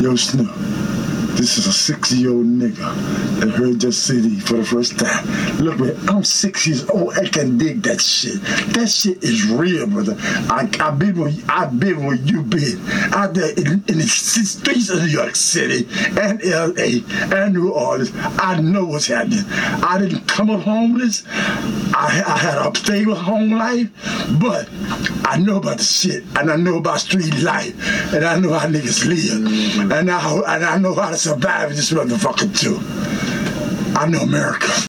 Yo, Snupe, this is a 60 year old nigga that heard your CD for the first time. Look, man, I'm six years old. I can dig that shit. That shit is real, brother. I, I've been where, I've been where you been. Out there in, in the streets of New York City and LA and New Orleans. I know what's happening. I didn't come up homeless. I, I had a stable home life, but I know about the shit and I know about street life and I know how niggas live and I, and I know how to survive in this motherfucker too. I know America.